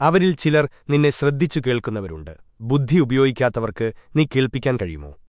അവരിൽ ചിലർ നിന്നെ ശ്രദ്ധിച്ചു കേൾക്കുന്നവരുണ്ട്. ബുദ്ധി ഉപയോഗിക്കാത്തവർക്ക് നീ കേൾപ്പിക്കാൻ കഴിയുമോ?